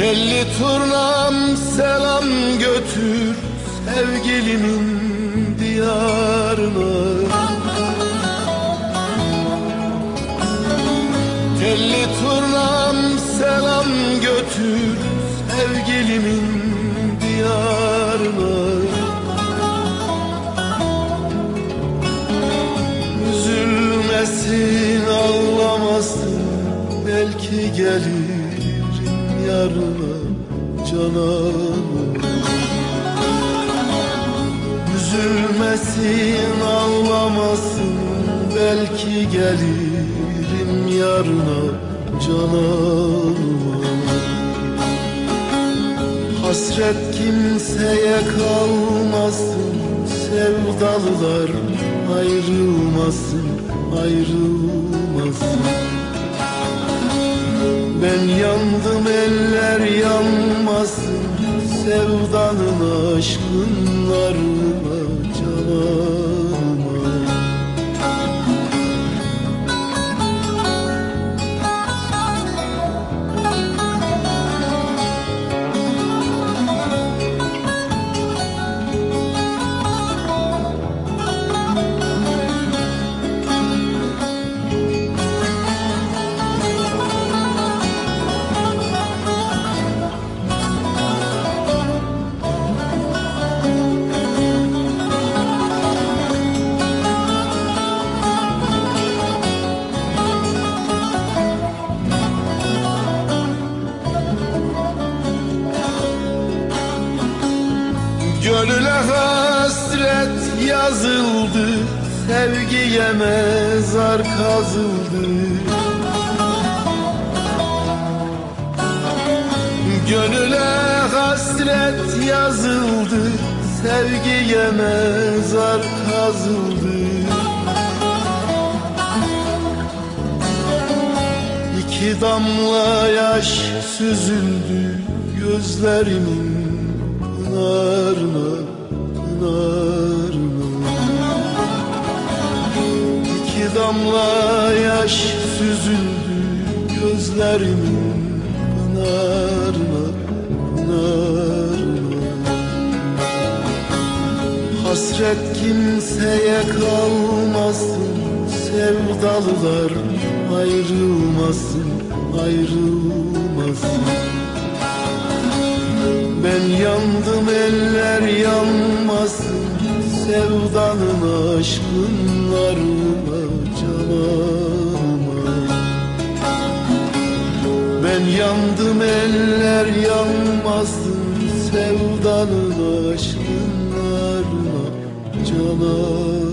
Telli turnam selam götür sevgilimin diyarına. Telli turnam selam götür sevgilimin diyarına. Üzülmesin ağlamasın belki gelirim yarına cananım Üzülmesin ağlamasın belki gelirim yarına cananıma Hasret kimseye kalmasın Sevdalılar ayrılmasın Ayrılmasın Ben yandım eller yanmasın Sevdanın aşkınlarına canıma Gönüle hasret yazıldı Sevgiye mezar kazıldı. Gönüle hasret yazıldı Sevgiye mezar kazıldı. İki damla yaş süzüldü gözlerimin pınarına, pınarına İki damla yaş süzüldü gözlerimin pınarına, pınarına Hasret kimseye kalmasın Sevdalılar ayrılmasın, ayrılmasın Sevdanın aşkınlarına canıma Ben yandım eller yanmasın Sevdanın aşkınlarına canıma